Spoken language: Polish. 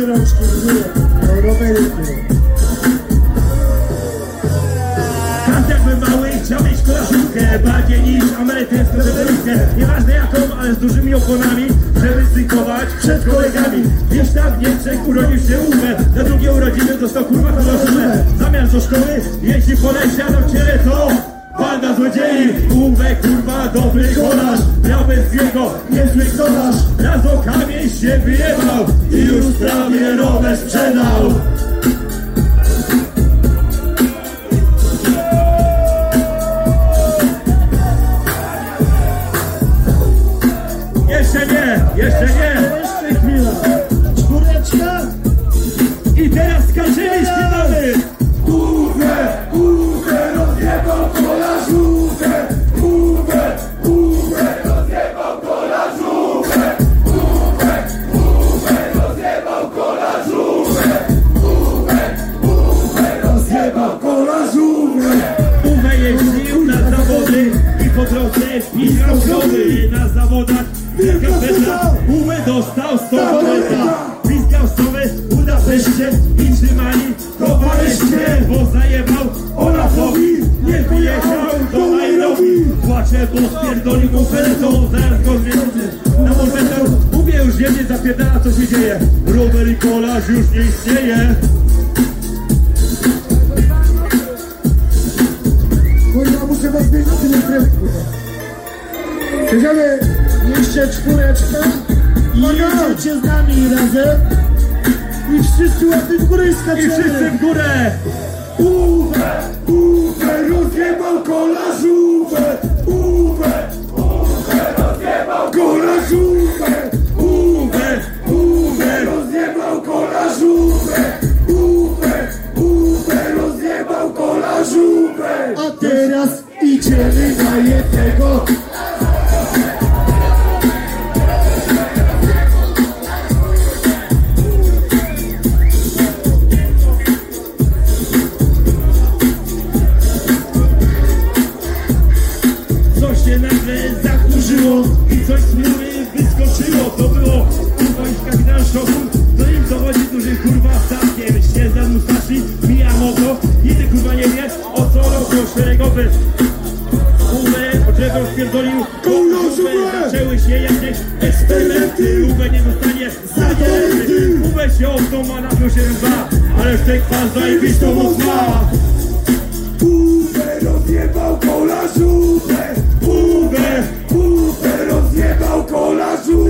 Dajcie rączki w górę. No, rowery w górę. Mały chciał mieć koszulkę Bardziej niż amerykańską żeberówkę Nieważne jaką, ale z dużymi oponami Żeby stykować przed kolegami Gdzieś tam w Niemczech urodził się Uwe Na drugie urodziny dostał kurwa koszulę Zamiast do szkoły, jeśli poleciał do ciele to Banda złodziei, Uwe kurwa dobry kolarz Miał bez niego niezły kolarz Raz o kamień się wyjebał I już prawie rower sprzedał. Jeszcze nie, jeszcze nie. Jeszcze chwila. Drodze wpisał szkoły Na zawodach wielka feta Uwe dostał 100 moneta Piskał stówę w Budapeszcie I trzymali areszcie Bo zajebał Olafowi. Nie wyjechał do Nairobi Płacze, bo spierdolił mu feletą. Zaraz go zmienił na morwetę Uwe już wiem, nie zapierdala co się dzieje. Rower i kolarz już nie istnieje. Kurwa, muszę was zmienić w Jedziemy. Jeszcze czwóreczka. I jedziecie z nami razem. I wszyscy łapy w górę i I wszyscy skaczemy. w górę Uwe, Uwe, rozjebał kolażówkę Uwe, Uwe, rozjebał kolażówkę Uwe, Uwe, rozjebał kolażówkę Uwe, Uwe, rozjebał kolażówkę A teraz idziemy na jednego. Się nagle zachmurzyło i coś z wyskoczyło. To było kurwa kapitan szoku, to im dochodzi duży kurwa statkiem. Śniezda Musashi, Miyamoto i ty kurwa nie wiesz o co roku szeregowy. Uwe od czego spierdolił Kurwa, Zaczęły się jakieś eksperymenty. Uwe nie zostanie zajęty Uwe się oddoma na plus 1-2 Ale w tej kwas zajebistą moc ma. Uwe, rozjebał Uwe, Uwe, rozjebał kolażówkę